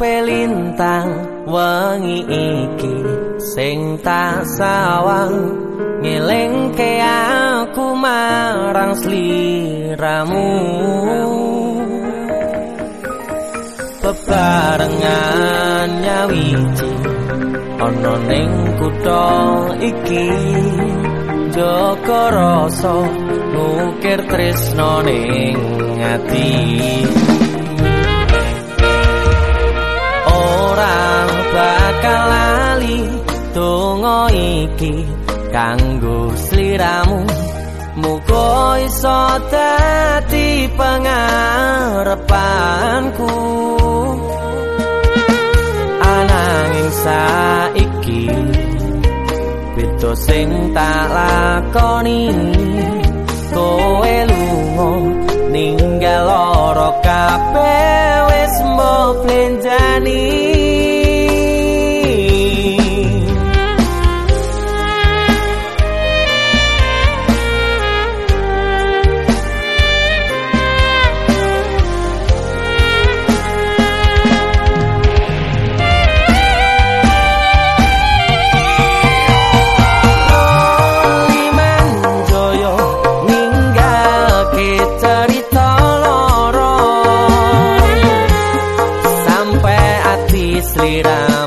pelintang wengi iki sing tak sawang. Ngelingke aku marang sliramu bebarengan nyawiji ana ning kutha iki joko rasa ngukir tresno ning ati. Bakal lali donga iki kanggo sliramu. Muga iso dadi pangarepanku ananging saiki beda sing tak lakoni carretera.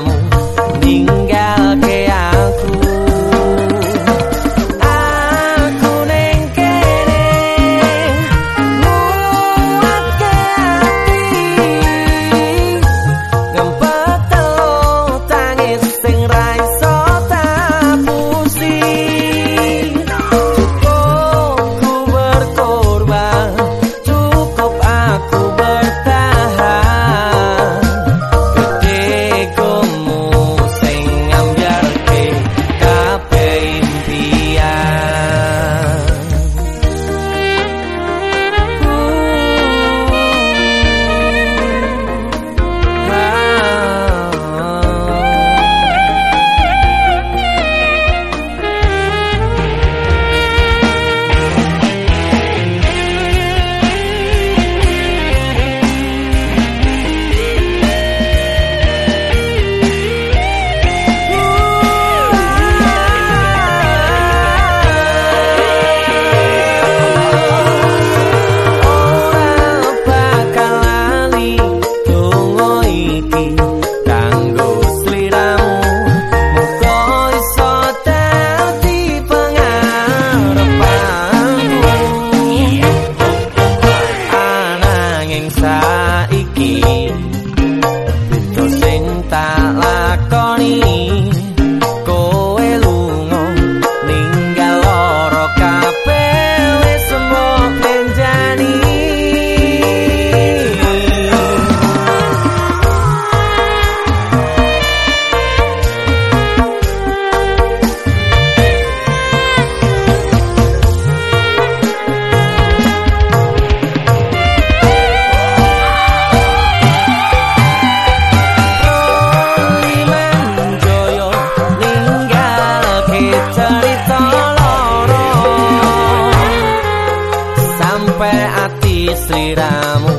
iramos.